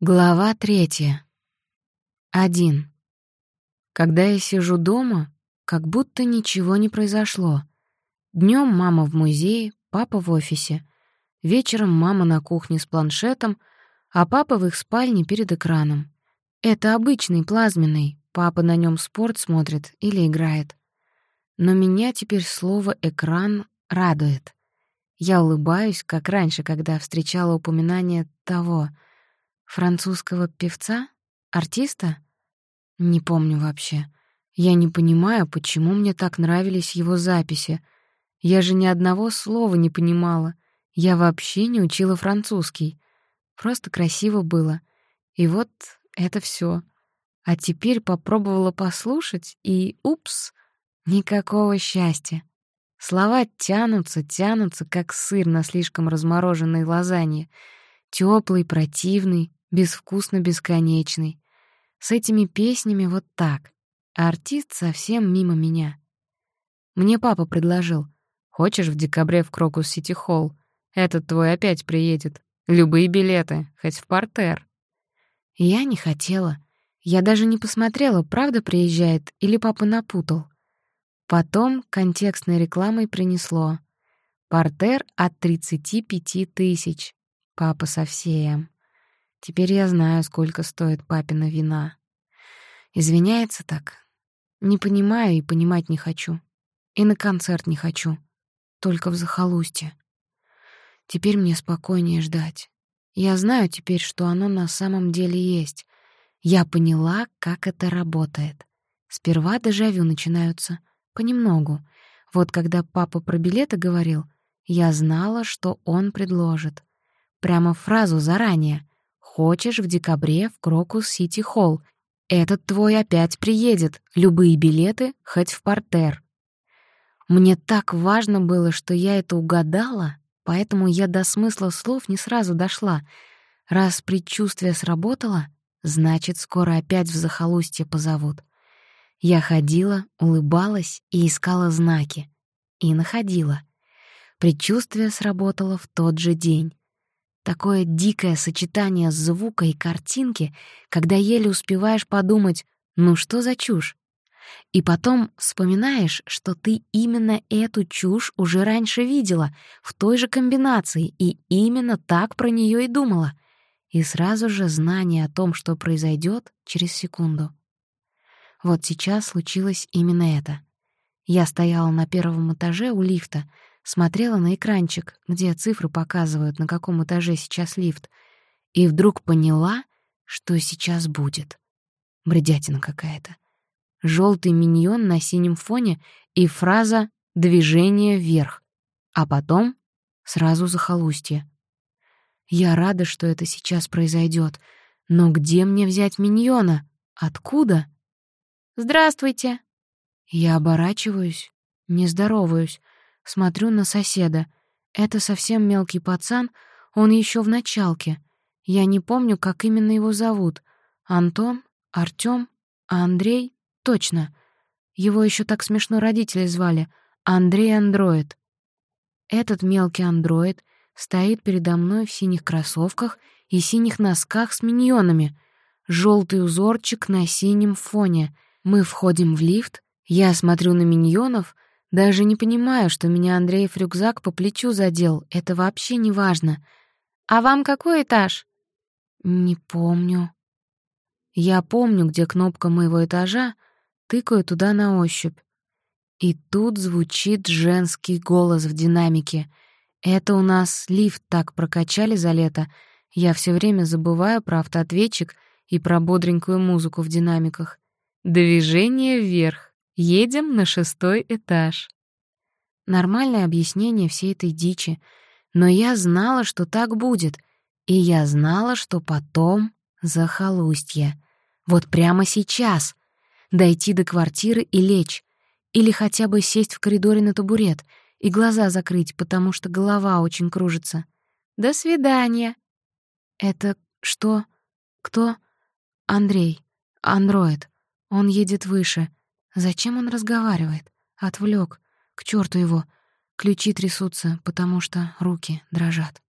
Глава третья. Один. Когда я сижу дома, как будто ничего не произошло. Днем мама в музее, папа в офисе. Вечером мама на кухне с планшетом, а папа в их спальне перед экраном. Это обычный плазменный, папа на нем спорт смотрит или играет. Но меня теперь слово «экран» радует. Я улыбаюсь, как раньше, когда встречала упоминание того — Французского певца? Артиста? Не помню вообще. Я не понимаю, почему мне так нравились его записи. Я же ни одного слова не понимала. Я вообще не учила французский. Просто красиво было. И вот это все. А теперь попробовала послушать, и упс, никакого счастья. Слова тянутся, тянутся, как сыр на слишком размороженной лазанье. Теплый, противный, безвкусно-бесконечный. С этими песнями вот так. А артист совсем мимо меня. Мне папа предложил. «Хочешь в декабре в Крокус-Сити-Холл? Этот твой опять приедет. Любые билеты, хоть в партер». Я не хотела. Я даже не посмотрела, правда приезжает или папа напутал. Потом контекстной рекламой принесло. Портер от 35 тысяч. Папа совсем. Теперь я знаю, сколько стоит папина вина. Извиняется так. Не понимаю и понимать не хочу. И на концерт не хочу. Только в захолустье. Теперь мне спокойнее ждать. Я знаю теперь, что оно на самом деле есть. Я поняла, как это работает. Сперва дежавю начинаются. Понемногу. Вот когда папа про билеты говорил, я знала, что он предложит. Прямо фразу заранее. Хочешь в декабре в Крокус-Сити-Холл. Этот твой опять приедет. Любые билеты, хоть в партер. Мне так важно было, что я это угадала, поэтому я до смысла слов не сразу дошла. Раз предчувствие сработало, значит, скоро опять в захолустье позовут. Я ходила, улыбалась и искала знаки. И находила. Предчувствие сработало в тот же день. Такое дикое сочетание звука и картинки, когда еле успеваешь подумать «ну что за чушь?». И потом вспоминаешь, что ты именно эту чушь уже раньше видела, в той же комбинации, и именно так про нее и думала. И сразу же знание о том, что произойдет через секунду. Вот сейчас случилось именно это. Я стояла на первом этаже у лифта — смотрела на экранчик, где цифры показывают, на каком этаже сейчас лифт, и вдруг поняла, что сейчас будет. Бредятина какая-то. Желтый миньон на синем фоне и фраза «движение вверх», а потом сразу захолустье. Я рада, что это сейчас произойдет, но где мне взять миньона? Откуда? «Здравствуйте!» Я оборачиваюсь, не здороваюсь, Смотрю на соседа. Это совсем мелкий пацан, он еще в началке. Я не помню, как именно его зовут. Антон? Артём? А Андрей? Точно. Его еще так смешно родители звали. Андрей Андроид. Этот мелкий андроид стоит передо мной в синих кроссовках и синих носках с миньонами. Желтый узорчик на синем фоне. Мы входим в лифт, я смотрю на миньонов — даже не понимаю, что меня Андреев рюкзак по плечу задел. Это вообще не важно. А вам какой этаж? Не помню. Я помню, где кнопка моего этажа, тыкаю туда на ощупь. И тут звучит женский голос в динамике. Это у нас лифт так прокачали за лето. Я все время забываю про автоответчик и про бодренькую музыку в динамиках. Движение вверх. Едем на шестой этаж. Нормальное объяснение всей этой дичи, но я знала, что так будет, и я знала, что потом захолустье. Вот прямо сейчас. Дойти до квартиры и лечь. Или хотя бы сесть в коридоре на табурет и глаза закрыть, потому что голова очень кружится. До свидания. Это что? Кто? Андрей. Андроид. Он едет выше. Зачем он разговаривает? Отвлек. К черту его. Ключи трясутся, потому что руки дрожат.